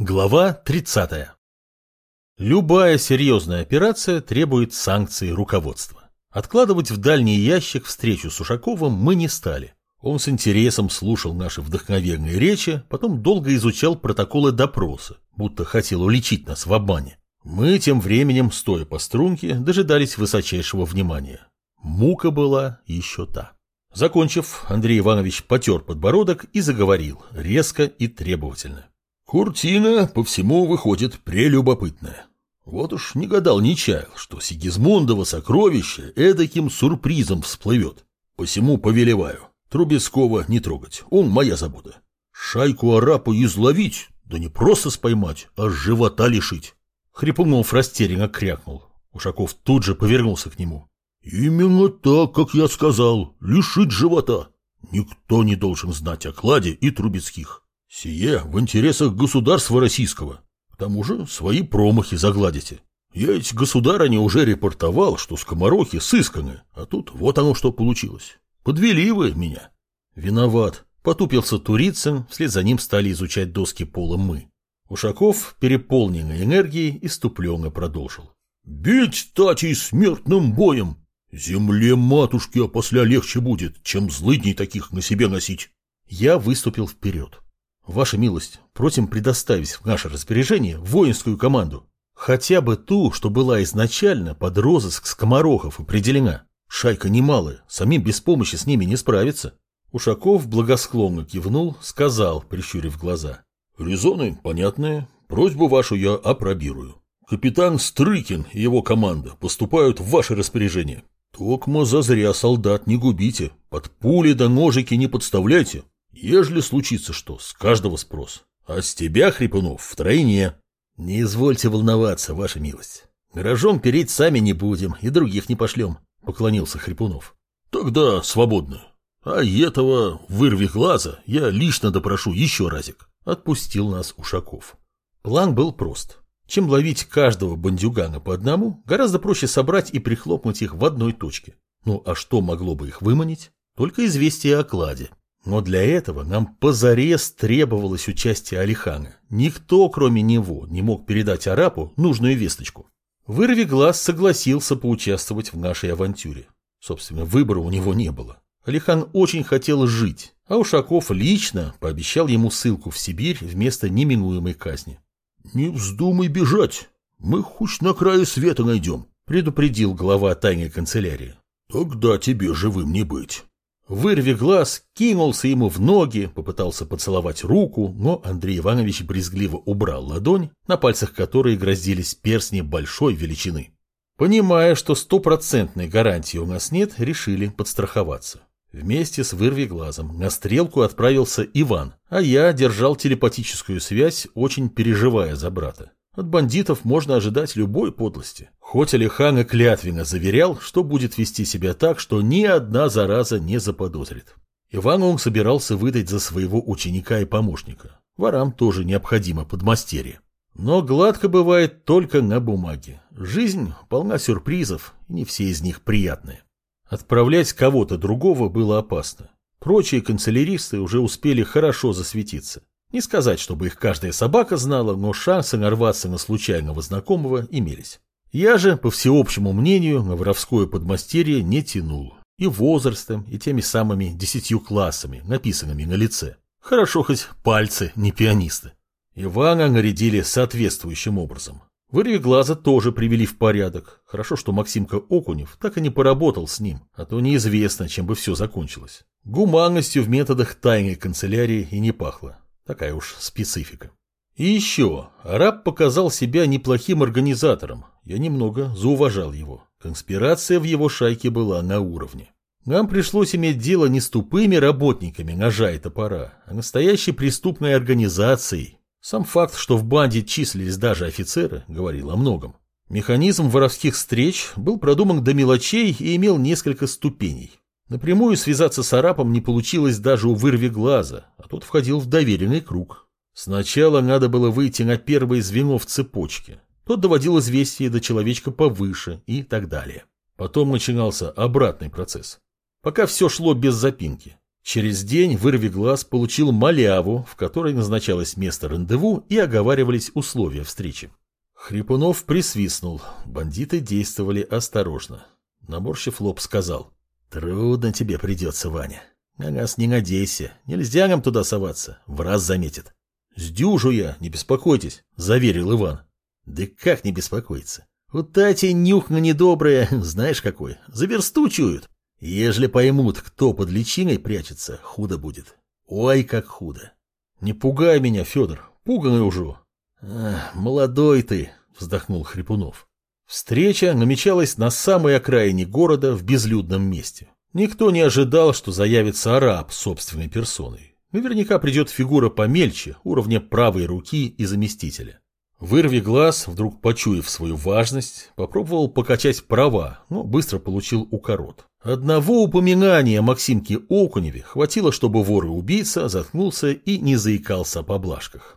Глава 30. Любая серьезная операция требует санкций руководства. Откладывать в дальний ящик встречу с Ушаковым мы не стали. Он с интересом слушал наши вдохновенные речи, потом долго изучал протоколы допроса, будто хотел уличить нас в обмане. Мы тем временем, стоя по струнке, дожидались высочайшего внимания. Мука была еще та. Закончив, Андрей Иванович потер подбородок и заговорил, резко и требовательно. Куртина по всему выходит прелюбопытная. Вот уж не гадал, не чаял, что Сигизмундово сокровище эдаким сюрпризом всплывет. Посему повелеваю, Трубецкого не трогать, он моя забота. Шайку арапу изловить, да не просто споймать, а живота лишить. Хрипунов растерянно крякнул. Ушаков тут же повернулся к нему. Именно так, как я сказал, лишить живота. Никто не должен знать о кладе и Трубецких. Сие в интересах государства российского. К тому же свои промахи загладите. Я ведь государыне уже репортовал, что скоморохи сысканы, а тут вот оно что получилось. Подвели вы меня. Виноват. Потупился Турицын, вслед за ним стали изучать доски пола мы. Ушаков, переполненный энергией, иступленно продолжил. «Бить татей смертным боем! Земле матушки опосля легче будет, чем злыдней таких на себе носить!» Я выступил вперед. Ваша милость, просим предоставить в наше распоряжение воинскую команду. Хотя бы ту, что была изначально под розыск скоморохов определена. Шайка немалая, самим без помощи с ними не справиться. Ушаков благосклонно кивнул, сказал, прищурив глаза. Резоны понятные, просьбу вашу я опробирую. Капитан Стрыкин и его команда поступают в ваше распоряжение. Токмо зазря солдат не губите, под пули да ножики не подставляйте, Ежели случится что, с каждого спрос. А с тебя, Хрипунов, втройне. Не извольте волноваться, ваша милость. Гаражом переть сами не будем и других не пошлем, поклонился Хрипунов. Тогда свободно. А этого вырви глаза я лично допрошу еще разик. Отпустил нас Ушаков. План был прост. Чем ловить каждого бандюгана по одному, гораздо проще собрать и прихлопнуть их в одной точке. Ну а что могло бы их выманить? Только известие о кладе. Но для этого нам позарез требовалось участие Алихана. Никто, кроме него, не мог передать арапу нужную весточку. Вырви глаз согласился поучаствовать в нашей авантюре. Собственно, выбора у него не было. Алихан очень хотел жить, а Ушаков лично пообещал ему ссылку в Сибирь вместо неминуемой казни. «Не вздумай бежать, мы хоть на краю света найдем», предупредил глава тайной канцелярии. «Тогда тебе живым не быть». Вырви глаз, кинулся ему в ноги, попытался поцеловать руку, но Андрей Иванович брезгливо убрал ладонь, на пальцах которой грозились перстни большой величины. Понимая, что стопроцентной гарантии у нас нет, решили подстраховаться. Вместе с вырви глазом на стрелку отправился Иван, а я держал телепатическую связь, очень переживая за брата. От бандитов можно ожидать любой подлости. Хоть Алихан и клятвенно заверял, что будет вести себя так, что ни одна зараза не заподозрит. Иван он собирался выдать за своего ученика и помощника. Ворам тоже необходимо подмастерье. Но гладко бывает только на бумаге. Жизнь полна сюрпризов, и не все из них приятные. Отправлять кого-то другого было опасно. Прочие канцеляристы уже успели хорошо засветиться. Не сказать, чтобы их каждая собака знала, но шансы нарваться на случайного знакомого имелись. Я же, по всеобщему мнению, на воровское подмастерье не тянул. И возрастом, и теми самыми десятью классами, написанными на лице. Хорошо хоть пальцы не пианисты. Ивана нарядили соответствующим образом. Вырви глаза тоже привели в порядок. Хорошо, что Максимка Окунев так и не поработал с ним, а то неизвестно, чем бы все закончилось. Гуманностью в методах тайной канцелярии и не пахло. Такая уж специфика. И еще, араб показал себя неплохим организатором. Я немного зауважал его. Конспирация в его шайке была на уровне. Нам пришлось иметь дело не с тупыми работниками ножа и топора, а настоящей преступной организацией. Сам факт, что в банде числились даже офицеры, говорил о многом. Механизм воровских встреч был продуман до мелочей и имел несколько ступеней. Напрямую связаться с арапом не получилось даже у вырви глаза, а тот входил в доверенный круг. Сначала надо было выйти на первое звено в цепочке. Тот доводил известие до человечка повыше и так далее. Потом начинался обратный процесс. Пока все шло без запинки. Через день вырви глаз получил маляву, в которой назначалось место рандеву и оговаривались условия встречи. Хрипунов присвистнул. Бандиты действовали осторожно. Наморщив лоб, сказал. «Трудно тебе придется, Ваня. На нас не надейся. Нельзя нам туда соваться. В раз заметит». «Сдюжу я, не беспокойтесь», — заверил Иван. «Да как не беспокоиться? У Тати нюх на недоброе, знаешь какой, за. Ежели поймут, кто под личиной прячется, худо будет. Ой, как худо. Не пугай меня, Федор, пуганый уже. Молодой ты, вздохнул Хрипунов. Встреча намечалась на самой окраине города в безлюдном месте. Никто не ожидал, что заявится араб собственной персоной. Наверняка придет фигура помельче, уровня правой руки и заместителя. Вырви глаз, вдруг почуяв свою важность, попробовал покачать права, но быстро получил укорот. Одного упоминания Максимки Окуневе хватило, чтобы вор и убийца заткнулся и не заикался о поблажках.